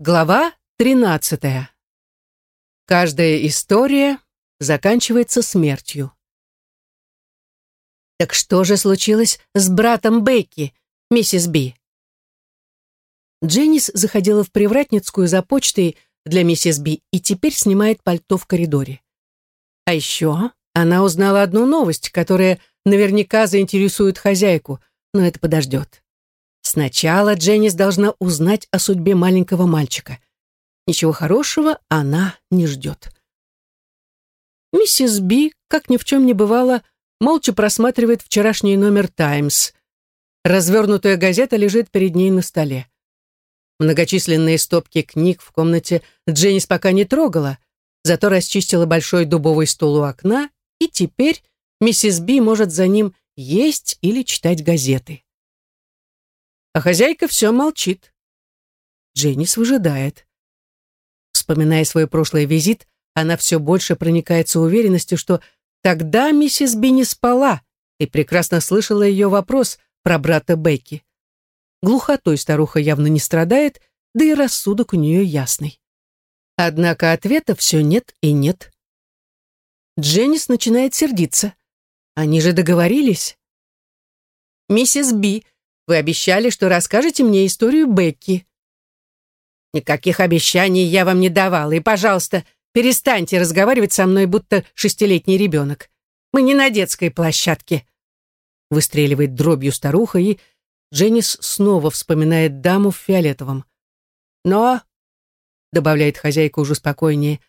Глава 13. Каждая история заканчивается смертью. Так что же случилось с братом Бекки, миссис Би? Дженнис заходила в Привратницкую за почтой для миссис Би и теперь снимает пальто в коридоре. А еще она узнала одну новость, которая наверняка заинтересует хозяйку, но это подождет. Сначала Дженнис должна узнать о судьбе маленького мальчика. Ничего хорошего она не ждет. Миссис Би, как ни в чем не бывало, молча просматривает вчерашний номер «Таймс». Развернутая газета лежит перед ней на столе. Многочисленные стопки книг в комнате Дженнис пока не трогала, зато расчистила большой дубовый стул у окна, и теперь миссис Би может за ним есть или читать газеты а хозяйка все молчит. Дженнис выжидает. Вспоминая свой прошлый визит, она все больше проникается уверенностью, что тогда миссис Би спала и прекрасно слышала ее вопрос про брата Бекки. Глухотой старуха явно не страдает, да и рассудок у нее ясный. Однако ответа все нет и нет. Дженнис начинает сердиться. Они же договорились. «Миссис Би, вы обещали, что расскажете мне историю Бекки». «Никаких обещаний я вам не давала, и, пожалуйста, перестаньте разговаривать со мной, будто шестилетний ребенок. Мы не на детской площадке». Выстреливает дробью старуха, и Дженнис снова вспоминает даму в фиолетовом. «Но», — добавляет хозяйка уже спокойнее,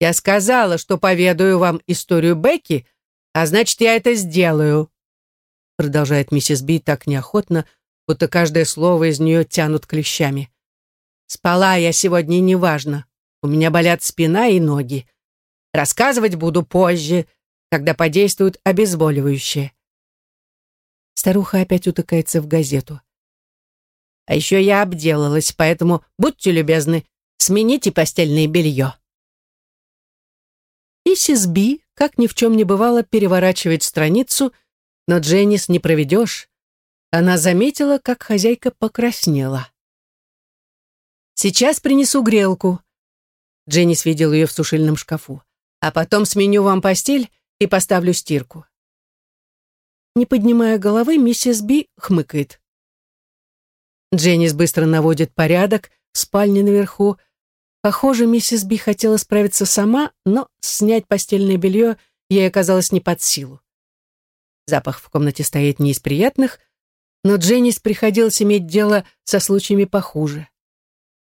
«я сказала, что поведаю вам историю Бекки, а значит, я это сделаю» продолжает миссис Би так неохотно, будто каждое слово из нее тянут клещами. «Спала я сегодня неважно. У меня болят спина и ноги. Рассказывать буду позже, когда подействуют обезболивающие». Старуха опять утыкается в газету. «А еще я обделалась, поэтому будьте любезны, смените постельное белье». Миссис Би, как ни в чем не бывало, переворачивает страницу, но Дженнис не проведешь, она заметила, как хозяйка покраснела. «Сейчас принесу грелку». Дженнис видел ее в сушильном шкафу. «А потом сменю вам постель и поставлю стирку». Не поднимая головы, миссис Би хмыкает. Дженнис быстро наводит порядок в спальне наверху. Похоже, миссис Би хотела справиться сама, но снять постельное белье ей оказалось не под силу. Запах в комнате стоит не из приятных, но Дженнис приходилось иметь дело со случаями похуже.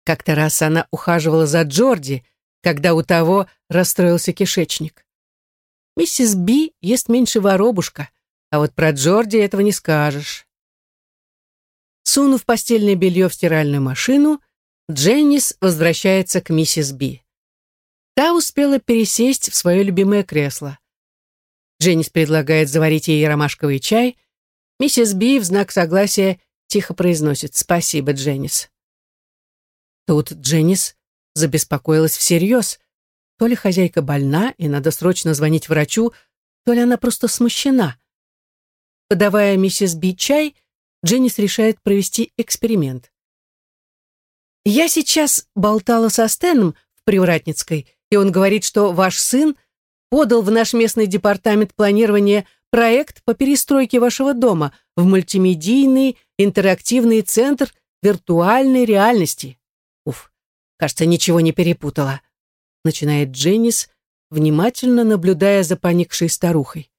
Как-то раз она ухаживала за Джорди, когда у того расстроился кишечник. Миссис Би ест меньше воробушка, а вот про Джорди этого не скажешь. Сунув постельное белье в стиральную машину, Дженнис возвращается к миссис Би. Та успела пересесть в свое любимое кресло. Дженнис предлагает заварить ей ромашковый чай, Миссис Би в знак согласия тихо произносит «Спасибо, Дженнис». Тут Дженнис забеспокоилась всерьез. То ли хозяйка больна, и надо срочно звонить врачу, то ли она просто смущена. Подавая миссис Би чай, Дженнис решает провести эксперимент. «Я сейчас болтала со Стэном в Привратницкой, и он говорит, что ваш сын подал в наш местный департамент планирования проект по перестройке вашего дома в мультимедийный интерактивный центр виртуальной реальности. Уф, кажется, ничего не перепутала. Начинает Дженнис, внимательно наблюдая за поникшей старухой.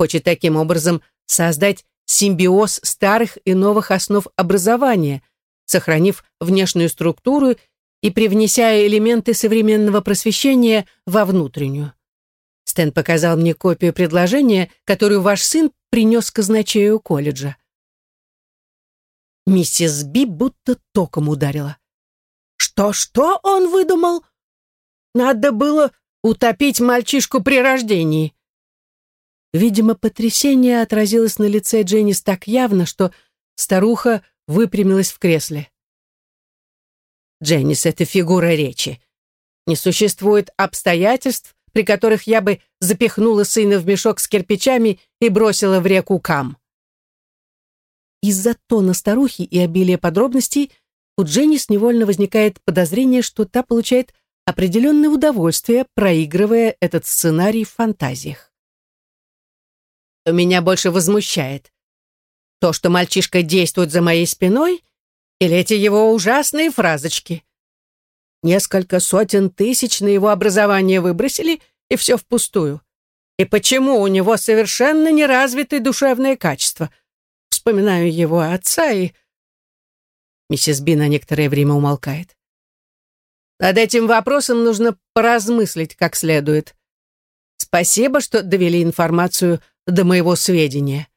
Хочет таким образом создать симбиоз старых и новых основ образования, сохранив внешнюю структуру и привнеся элементы современного просвещения во внутреннюю. Стэн показал мне копию предложения, которую ваш сын принес казначею колледжа. Миссис Би будто током ударила. «Что-что он выдумал? Надо было утопить мальчишку при рождении». Видимо, потрясение отразилось на лице Дженнис так явно, что старуха выпрямилась в кресле. «Дженнис — это фигура речи. Не существует обстоятельств, при которых я бы запихнула сына в мешок с кирпичами и бросила в реку Кам. Из-за тона старухи и обилия подробностей у Дженнис невольно возникает подозрение, что та получает определенное удовольствие, проигрывая этот сценарий в фантазиях. Меня больше возмущает то, что мальчишка действует за моей спиной, или эти его ужасные фразочки. Несколько сотен тысяч на его образование выбросили, и все впустую. И почему у него совершенно неразвитые душевные качества? Вспоминаю его отца и... Миссис Би на некоторое время умолкает. Над этим вопросом нужно поразмыслить как следует. Спасибо, что довели информацию до моего сведения.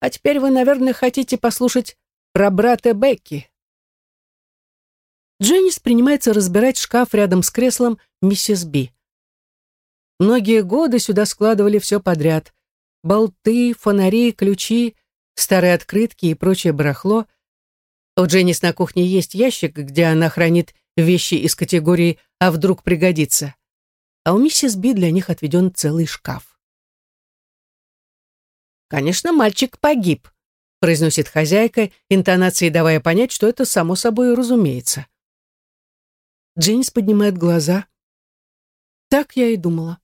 А теперь вы, наверное, хотите послушать про брата Бекки. Дженнис принимается разбирать шкаф рядом с креслом миссис Би. Многие годы сюда складывали все подряд. Болты, фонари, ключи, старые открытки и прочее барахло. У Дженнис на кухне есть ящик, где она хранит вещи из категории «а вдруг пригодится». А у миссис Би для них отведен целый шкаф. «Конечно, мальчик погиб», — произносит хозяйка, интонацией давая понять, что это само собой разумеется. Дженнис поднимает глаза. Так я и думала.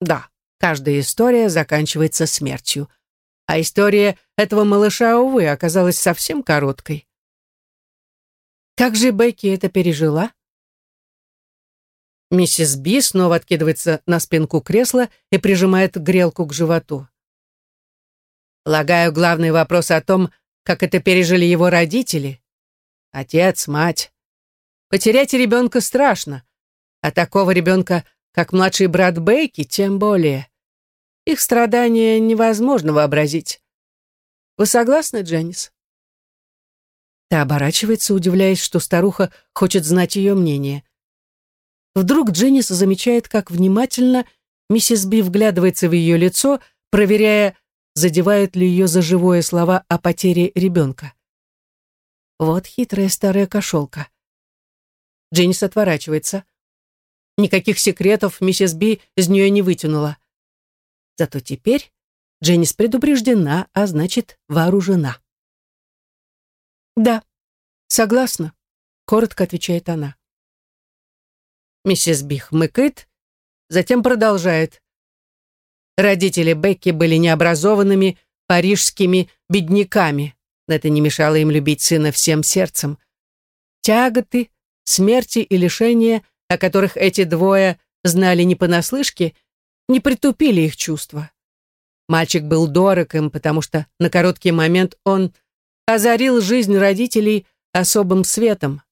Да, каждая история заканчивается смертью. А история этого малыша, увы, оказалась совсем короткой. Как же Бекки это пережила? Миссис Би снова откидывается на спинку кресла и прижимает грелку к животу. Полагаю, главный вопрос о том, как это пережили его родители. Отец, мать. Потерять ребенка страшно, а такого ребенка как младший брат Бейки, тем более. Их страдания невозможно вообразить. Вы согласны, Дженнис? Та оборачивается, удивляясь, что старуха хочет знать ее мнение. Вдруг Дженнис замечает, как внимательно миссис Би вглядывается в ее лицо, проверяя, задевают ли ее за живое слова о потере ребенка. Вот хитрая старая кошелка. Дженнис отворачивается. Никаких секретов миссис Би из нее не вытянула. Зато теперь Дженнис предупреждена, а значит вооружена. «Да, согласна», — коротко отвечает она. Миссис Би хмыкает, затем продолжает. Родители Бекки были необразованными парижскими бедняками. Это не мешало им любить сына всем сердцем. Тяготы, смерти и лишения о которых эти двое знали не понаслышке, не притупили их чувства. Мальчик был дорог им, потому что на короткий момент он озарил жизнь родителей особым светом.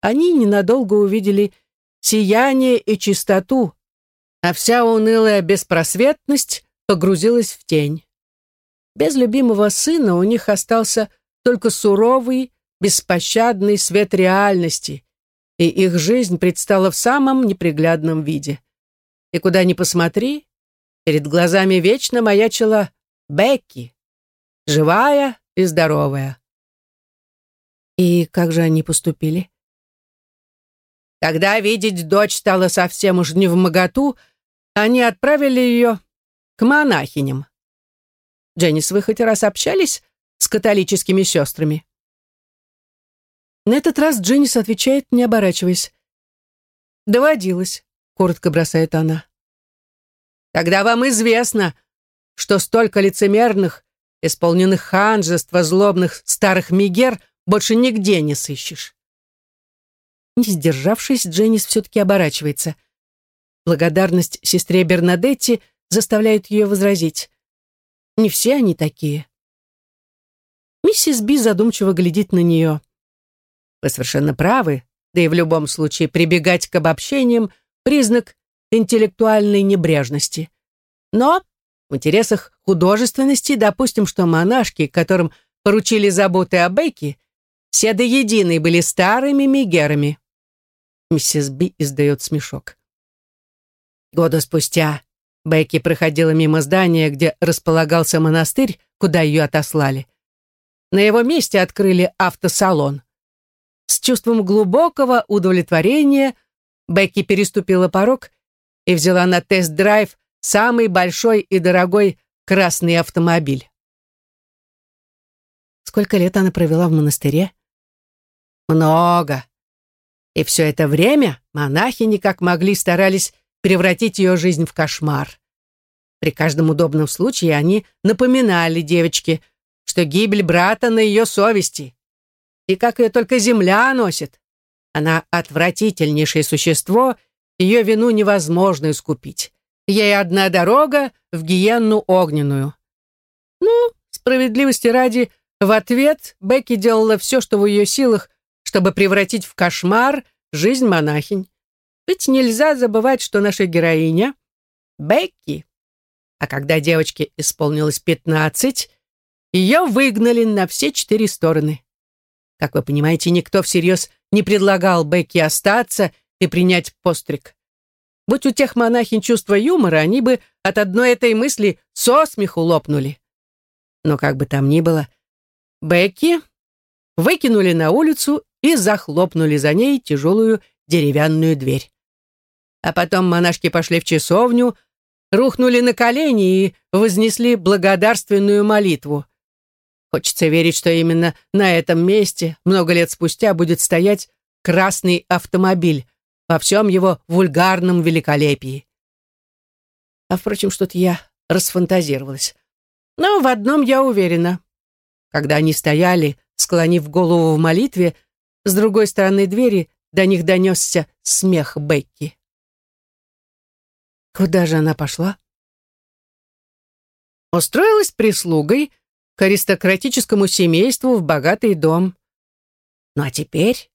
Они ненадолго увидели сияние и чистоту, а вся унылая беспросветность погрузилась в тень. Без любимого сына у них остался только суровый, беспощадный свет реальности, и их жизнь предстала в самом неприглядном виде. И куда ни посмотри, перед глазами вечно маячила Бекки, живая и здоровая. И как же они поступили? Когда видеть дочь стало совсем уж не в моготу, они отправили ее к монахиням. Дженнис, вы хоть раз общались с католическими сестрами? На этот раз Дженнис отвечает, не оборачиваясь. «Доводилось», — коротко бросает она. «Тогда вам известно, что столько лицемерных, исполненных ханжества, злобных старых мигер больше нигде не сыщешь». Не сдержавшись, Дженнис все-таки оборачивается. Благодарность сестре Бернадетти заставляет ее возразить. Не все они такие. Миссис Би задумчиво глядит на нее. Вы совершенно правы, да и в любом случае прибегать к обобщениям – признак интеллектуальной небрежности. Но в интересах художественности допустим, что монашки, которым поручили заботы о Бекке, все до единой были старыми мигерами. Миссис Би издает смешок. Года спустя Бекки проходила мимо здания, где располагался монастырь, куда ее отослали. На его месте открыли автосалон. С чувством глубокого удовлетворения Бекки переступила порог и взяла на тест-драйв самый большой и дорогой красный автомобиль. Сколько лет она провела в монастыре? Много. И все это время монахини как могли старались превратить ее жизнь в кошмар. При каждом удобном случае они напоминали девочке, что гибель брата на ее совести. И как ее только земля носит. Она отвратительнейшее существо, ее вину невозможно искупить. Ей одна дорога в гиенну огненную. Ну, справедливости ради, в ответ Бекки делала все, что в ее силах, чтобы превратить в кошмар жизнь монахинь. Ведь нельзя забывать, что наша героиня — Бекки. А когда девочке исполнилось пятнадцать, ее выгнали на все четыре стороны. Как вы понимаете, никто всерьез не предлагал Бекки остаться и принять постриг. Будь у тех монахинь чувство юмора, они бы от одной этой мысли со смеху лопнули. Но как бы там ни было, Бекки выкинули на улицу и захлопнули за ней тяжелую деревянную дверь. А потом монашки пошли в часовню, рухнули на колени и вознесли благодарственную молитву. Хочется верить, что именно на этом месте много лет спустя будет стоять красный автомобиль, во всем его вульгарном великолепии. А, впрочем, что-то я расфантазировалась. Но в одном я уверена. Когда они стояли, склонив голову в молитве, с другой стороны двери до них донесся смех Бекки. Куда же она пошла? Устроилась прислугой к аристократическому семейству в богатый дом. Ну а теперь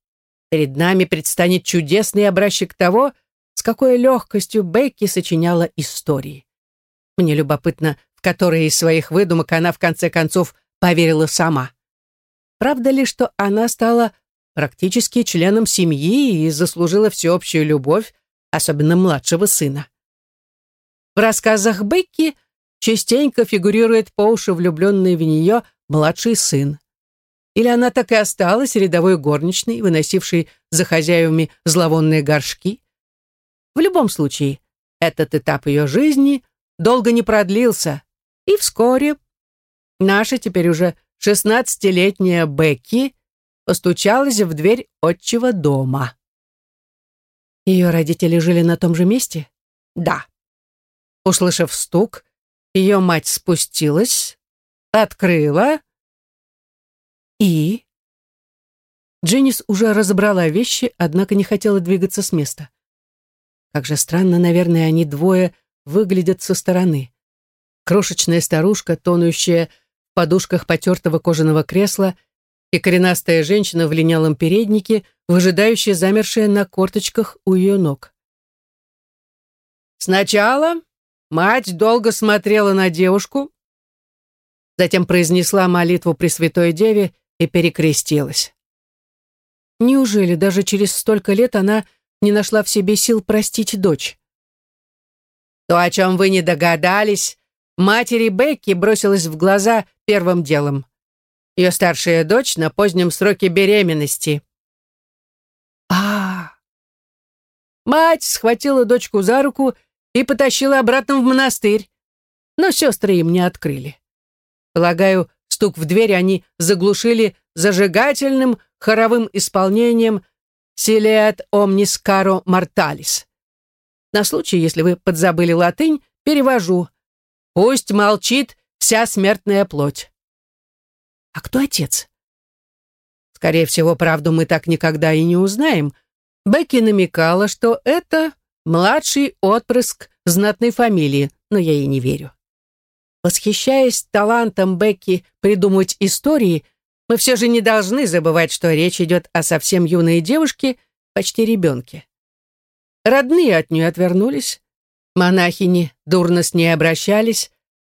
Перед нами предстанет чудесный образчик того, с какой легкостью Бекки сочиняла истории. Мне любопытно, в которые из своих выдумок она в конце концов поверила сама. Правда ли, что она стала практически членом семьи и заслужила всеобщую любовь, особенно младшего сына? В рассказах Бекки частенько фигурирует по уши влюбленный в нее младший сын. Или она так и осталась рядовой горничной, выносившей за хозяевами зловонные горшки? В любом случае, этот этап ее жизни долго не продлился, и вскоре наша теперь уже шестнадцатилетняя Бекки постучалась в дверь отчего дома. Ее родители жили на том же месте? Да. Услышав стук, ее мать спустилась, открыла и? Дженнис уже разобрала вещи, однако не хотела двигаться с места. Как же странно, наверное, они двое выглядят со стороны. Крошечная старушка, тонущая в подушках потертого кожаного кресла, и коренастая женщина в линялом переднике, выжидающая замершая на корточках у ее ног. Сначала мать долго смотрела на девушку, затем произнесла молитву Пресвятой Деве и перекрестилась. Неужели даже через столько лет она не нашла в себе сил простить дочь? То, о чем вы не догадались, матери Бекки бросилась в глаза первым делом. Ее старшая дочь на позднем сроке беременности. А, Мать схватила дочку за руку и потащила обратно в монастырь, но сестры им не открыли. Полагаю, Стук в дверь они заглушили зажигательным хоровым исполнением «Силеат omnis caro mortalis». На случай, если вы подзабыли латынь, перевожу «Пусть молчит вся смертная плоть». А кто отец? Скорее всего, правду мы так никогда и не узнаем. Бекки намекала, что это младший отпрыск знатной фамилии, но я ей не верю. Восхищаясь талантом Бекки придумывать истории, мы все же не должны забывать, что речь идет о совсем юной девушке, почти ребенке. Родные от нее отвернулись, монахини дурно с ней обращались,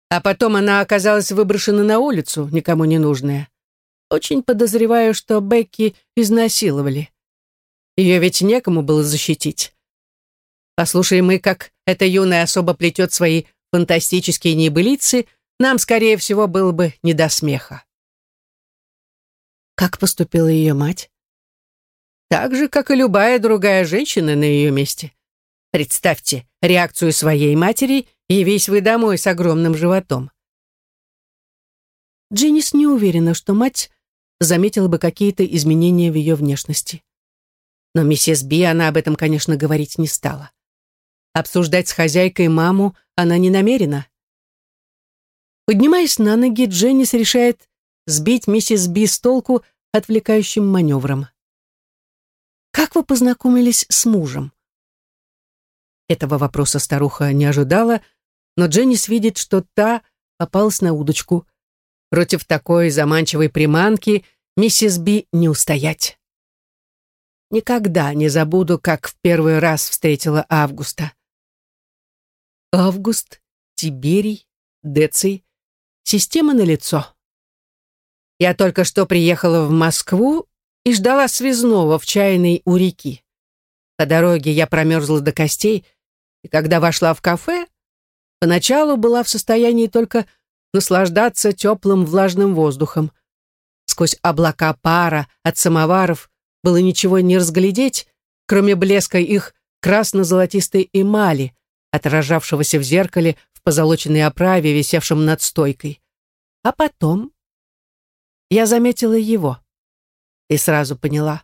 а потом она оказалась выброшена на улицу, никому не нужная. Очень подозреваю, что Бекки изнасиловали. Ее ведь некому было защитить. Послушаем мы, как эта юная особа плетет свои фантастические небылицы, нам, скорее всего, было бы не до смеха. Как поступила ее мать? Так же, как и любая другая женщина на ее месте. Представьте реакцию своей матери, явись вы домой с огромным животом. Дженнис не уверена, что мать заметила бы какие-то изменения в ее внешности. Но миссис Би она об этом, конечно, говорить не стала. Обсуждать с хозяйкой маму она не намерена. Поднимаясь на ноги, Дженнис решает сбить миссис Би с толку отвлекающим маневром. «Как вы познакомились с мужем?» Этого вопроса старуха не ожидала, но Дженнис видит, что та попалась на удочку. Против такой заманчивой приманки миссис Би не устоять. Никогда не забуду, как в первый раз встретила Августа. Август, Тиберий, Деций. Система на лицо. Я только что приехала в Москву и ждала связного в чайной у реки. По дороге я промерзла до костей, и когда вошла в кафе, поначалу была в состоянии только наслаждаться теплым влажным воздухом. Сквозь облака пара от самоваров было ничего не разглядеть, кроме блеска их красно-золотистой эмали, отражавшегося в зеркале в позолоченной оправе, висевшем над стойкой. А потом я заметила его и сразу поняла.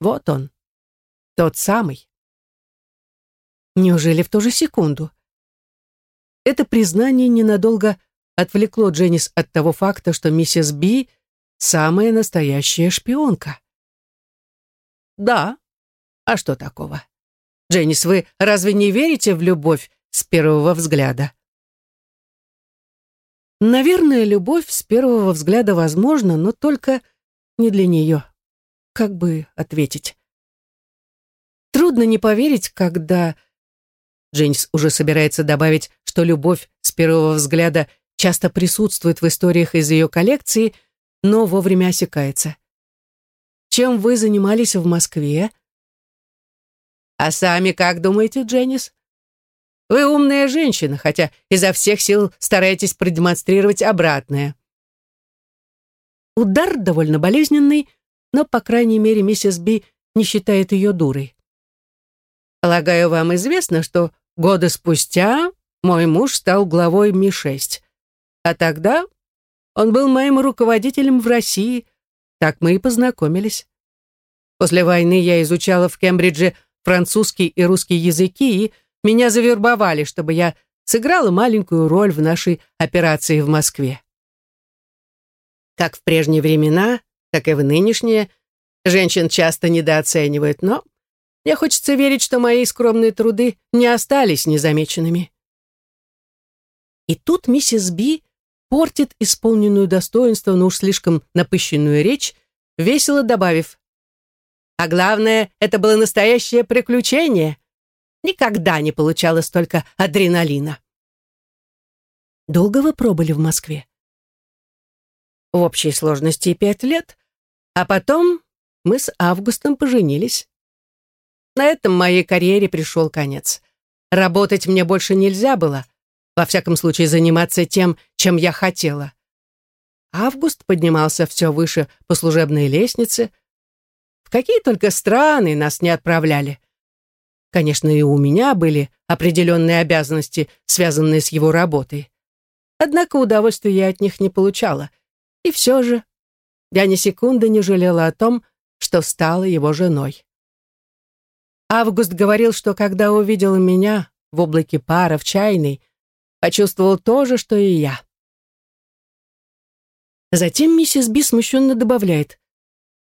Вот он, тот самый. Неужели в ту же секунду? Это признание ненадолго отвлекло Дженнис от того факта, что миссис Би — самая настоящая шпионка. Да. А что такого? Дженнис, вы разве не верите в любовь с первого взгляда? Наверное, любовь с первого взгляда возможна, но только не для нее. Как бы ответить? Трудно не поверить, когда... Дженнис уже собирается добавить, что любовь с первого взгляда часто присутствует в историях из ее коллекции, но вовремя осекается. Чем вы занимались в Москве? А сами как думаете, Дженнис? Вы умная женщина, хотя изо всех сил стараетесь продемонстрировать обратное. Удар довольно болезненный, но, по крайней мере, миссис Би не считает ее дурой. Полагаю, вам известно, что годы спустя мой муж стал главой Ми-6. А тогда он был моим руководителем в России, так мы и познакомились. После войны я изучала в Кембридже французский и русский языки, и меня завербовали, чтобы я сыграла маленькую роль в нашей операции в Москве. Как в прежние времена, так и в нынешние, женщин часто недооценивают, но мне хочется верить, что мои скромные труды не остались незамеченными. И тут миссис Би портит исполненную достоинство, но уж слишком напыщенную речь, весело добавив. А главное, это было настоящее приключение. Никогда не получала столько адреналина. Долго вы пробыли в Москве? В общей сложности пять лет, а потом мы с Августом поженились. На этом моей карьере пришел конец. Работать мне больше нельзя было — во всяком случае, заниматься тем, чем я хотела. Август поднимался все выше по служебной лестнице. В какие только страны нас не отправляли. Конечно, и у меня были определенные обязанности, связанные с его работой. Однако удовольствия я от них не получала. И все же я ни секунды не жалела о том, что стала его женой. Август говорил, что когда увидел меня в облаке пара в чайной, почувствовал то же, что и я. Затем миссис Би смущенно добавляет.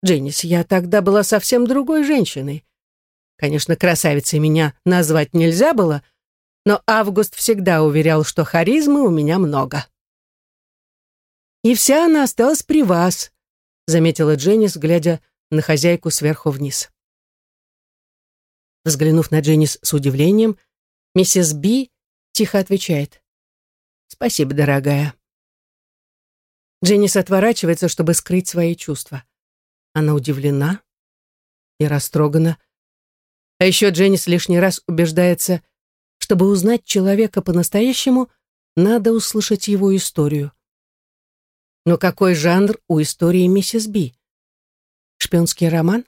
«Дженнис, я тогда была совсем другой женщиной. Конечно, красавицей меня назвать нельзя было, но Август всегда уверял, что харизмы у меня много». «И вся она осталась при вас», — заметила Дженнис, глядя на хозяйку сверху вниз. Взглянув на Дженнис с удивлением, миссис Би тихо отвечает. «Спасибо, дорогая». Дженнис отворачивается, чтобы скрыть свои чувства. Она удивлена и растрогана. А еще Дженнис лишний раз убеждается, чтобы узнать человека по-настоящему, надо услышать его историю. Но какой жанр у истории миссис Би? Шпионский роман?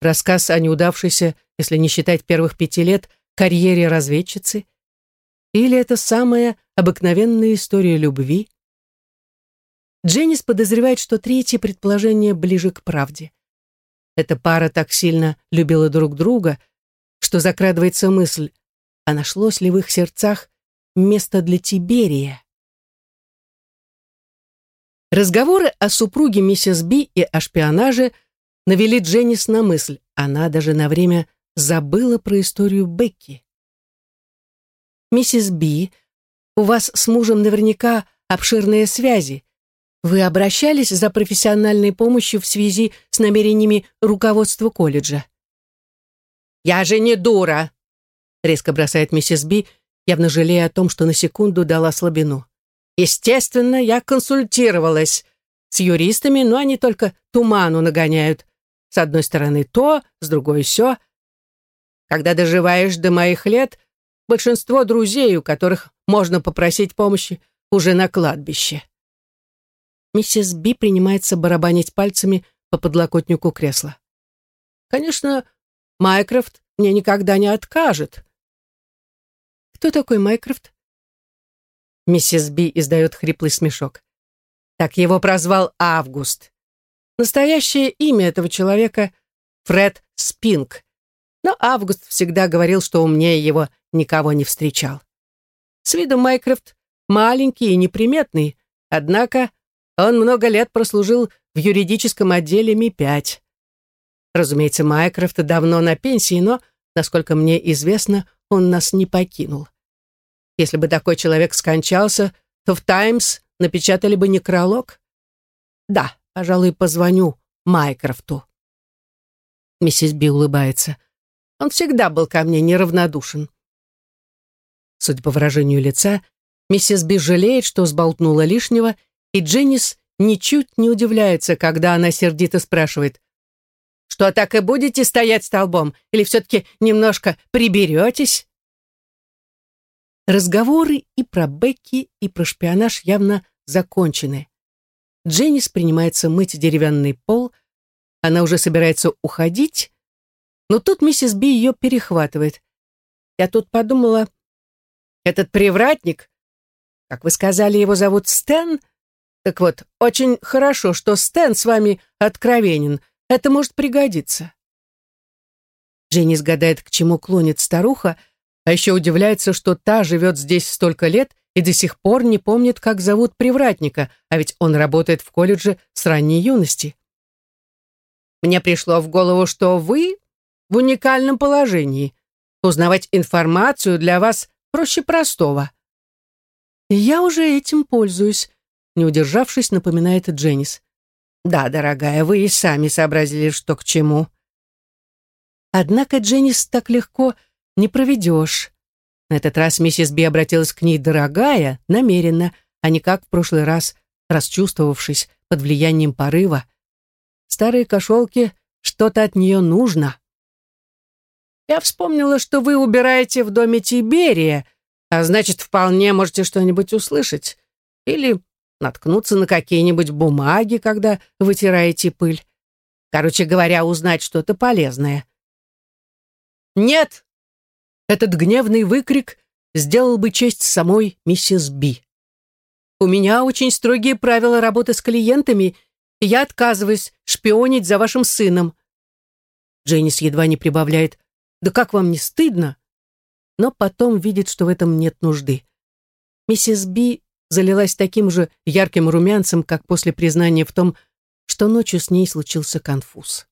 Рассказ о неудавшейся, если не считать первых пяти лет, карьере разведчицы – или это самая обыкновенная история любви? Дженнис подозревает, что третье предположение ближе к правде. Эта пара так сильно любила друг друга, что закрадывается мысль, а нашлось ли в их сердцах место для Тиберия? Разговоры о супруге миссис Би и о шпионаже навели Дженнис на мысль. Она даже на время забыла про историю Бекки. «Миссис Би, у вас с мужем наверняка обширные связи. Вы обращались за профессиональной помощью в связи с намерениями руководства колледжа?» «Я же не дура!» — резко бросает миссис Би, явно жалея о том, что на секунду дала слабину. «Естественно, я консультировалась с юристами, но они только туману нагоняют. С одной стороны то, с другой все. Когда доживаешь до моих лет, большинство друзей, у которых можно попросить помощи, уже на кладбище». Миссис Би принимается барабанить пальцами по подлокотнику кресла. «Конечно, Майкрофт мне никогда не откажет». «Кто такой Майкрофт?» Миссис Би издает хриплый смешок. Так его прозвал Август. Настоящее имя этого человека — Фред Спинг. Но Август всегда говорил, что умнее его никого не встречал. С виду Майкрофт маленький и неприметный, однако он много лет прослужил в юридическом отделе Ми-5. Разумеется, Майкрофт давно на пенсии, но, насколько мне известно, он нас не покинул. Если бы такой человек скончался, то в «Таймс» напечатали бы некролог. Да, пожалуй, позвоню Майкрофту. Миссис Би улыбается. Он всегда был ко мне неравнодушен. Судя по выражению лица, миссис Би жалеет, что сболтнула лишнего, и Дженнис ничуть не удивляется, когда она сердито спрашивает, «Что, так и будете стоять столбом? Или все-таки немножко приберетесь?» Разговоры и про Бекки, и про шпионаж явно закончены. Дженнис принимается мыть деревянный пол, она уже собирается уходить, но тут миссис Би ее перехватывает. Я тут подумала, этот привратник, как вы сказали, его зовут Стэн, так вот, очень хорошо, что Стэн с вами откровенен. Это может пригодиться. Дженнис гадает, к чему клонит старуха, а еще удивляется, что та живет здесь столько лет и до сих пор не помнит, как зовут привратника, а ведь он работает в колледже с ранней юности. Мне пришло в голову, что вы в уникальном положении. Узнавать информацию для вас проще простого. я уже этим пользуюсь, не удержавшись, напоминает Дженнис. «Да, дорогая, вы и сами сообразили, что к чему». Однако Дженнис так легко не проведешь. На этот раз миссис Би обратилась к ней «дорогая» намеренно, а не как в прошлый раз, расчувствовавшись под влиянием порыва. Старые кошелки что-то от нее нужно. «Я вспомнила, что вы убираете в доме Тиберия, а значит, вполне можете что-нибудь услышать. Или наткнуться на какие-нибудь бумаги, когда вытираете пыль. Короче говоря, узнать что-то полезное. «Нет!» Этот гневный выкрик сделал бы честь самой миссис Би. «У меня очень строгие правила работы с клиентами, и я отказываюсь шпионить за вашим сыном». Дженнис едва не прибавляет «Да как вам не стыдно?» Но потом видит, что в этом нет нужды. Миссис Би залилась таким же ярким румянцем, как после признания в том, что ночью с ней случился конфуз.